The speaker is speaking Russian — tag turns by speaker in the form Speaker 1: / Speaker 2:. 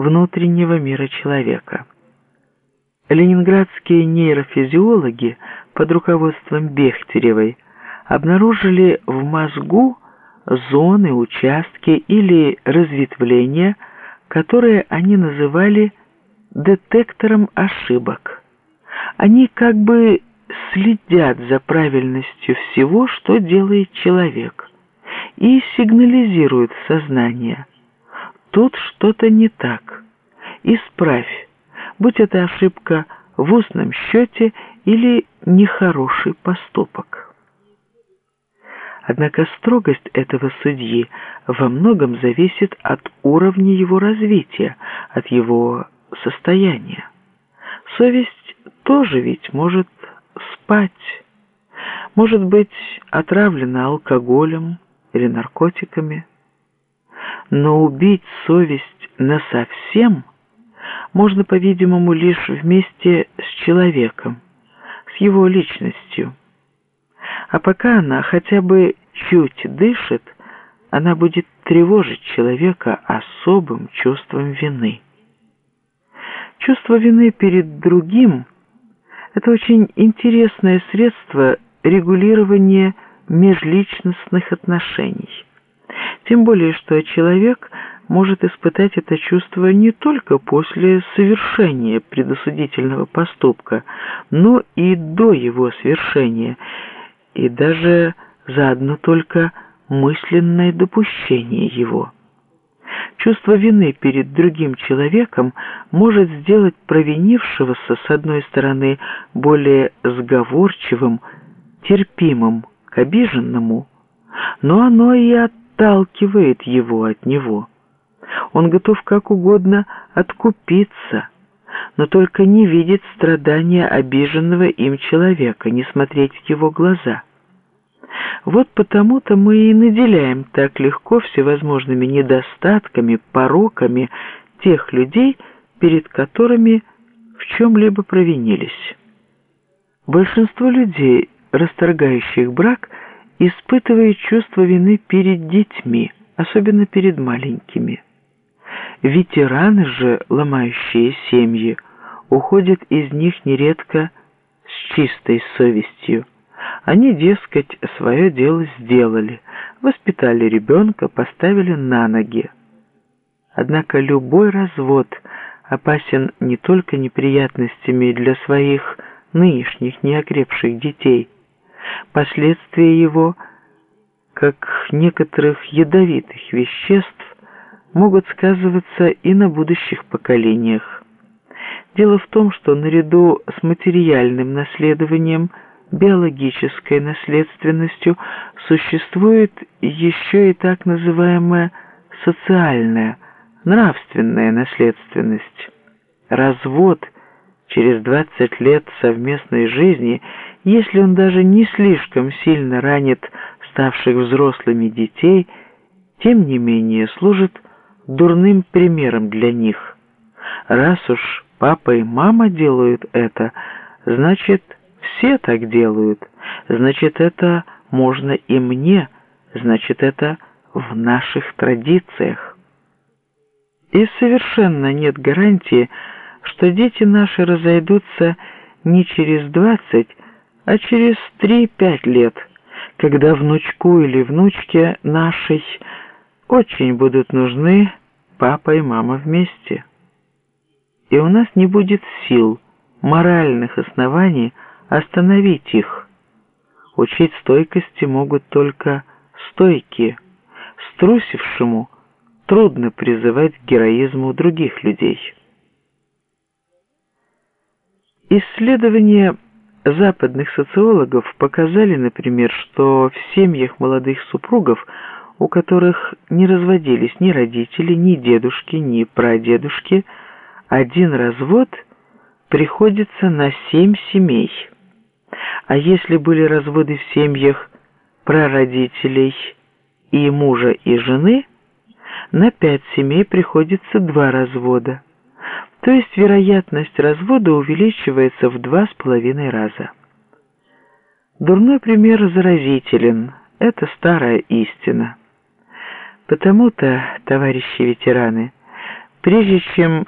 Speaker 1: внутреннего мира человека. Ленинградские нейрофизиологи под руководством Бехтеревой обнаружили в мозгу зоны, участки или разветвления, которые они называли детектором ошибок. Они как бы следят за правильностью всего, что делает человек, и сигнализируют сознание. Тут что-то не так. Исправь, будь это ошибка в устном счете или нехороший поступок. Однако строгость этого судьи во многом зависит от уровня его развития, от его состояния. Совесть тоже ведь может спать, может быть отравлена алкоголем или наркотиками. Но убить совесть насовсем можно, по-видимому, лишь вместе с человеком, с его личностью. А пока она хотя бы чуть дышит, она будет тревожить человека особым чувством вины. Чувство вины перед другим – это очень интересное средство регулирования межличностных отношений. Тем более, что человек может испытать это чувство не только после совершения предосудительного поступка, но и до его совершения, и даже за одно только мысленное допущение его. Чувство вины перед другим человеком может сделать провинившегося с одной стороны более сговорчивым, терпимым к обиженному, но оно и отталкивает его от него. Он готов как угодно откупиться, но только не видеть страдания обиженного им человека, не смотреть в его глаза. Вот потому-то мы и наделяем так легко всевозможными недостатками, пороками тех людей, перед которыми в чем-либо провинились. Большинство людей, расторгающих брак, испытывает чувство вины перед детьми, особенно перед маленькими. Ветераны же, ломающие семьи, уходят из них нередко с чистой совестью. Они, дескать, свое дело сделали, воспитали ребенка, поставили на ноги. Однако любой развод опасен не только неприятностями для своих нынешних неокрепших детей. Последствия его, как некоторых ядовитых веществ, могут сказываться и на будущих поколениях. Дело в том, что наряду с материальным наследованием, биологической наследственностью существует еще и так называемая социальная, нравственная наследственность. Развод через 20 лет совместной жизни, если он даже не слишком сильно ранит ставших взрослыми детей, тем не менее служит дурным примером для них. Раз уж папа и мама делают это, значит, все так делают, значит, это можно и мне, значит, это в наших традициях. И совершенно нет гарантии, что дети наши разойдутся не через двадцать, а через три-пять лет, когда внучку или внучке нашей очень будут нужны папа и мама вместе. И у нас не будет сил, моральных оснований остановить их. Учить стойкости могут только стойкие. Струсившему трудно призывать к героизму других людей. Исследования западных социологов показали, например, что в семьях молодых супругов – у которых не разводились ни родители, ни дедушки, ни прадедушки, один развод приходится на семь семей. А если были разводы в семьях прародителей и мужа и жены, на пять семей приходится два развода. То есть вероятность развода увеличивается в два с половиной раза. Дурной пример заразителен, это старая истина. Потому-то, товарищи ветераны, Прежде чем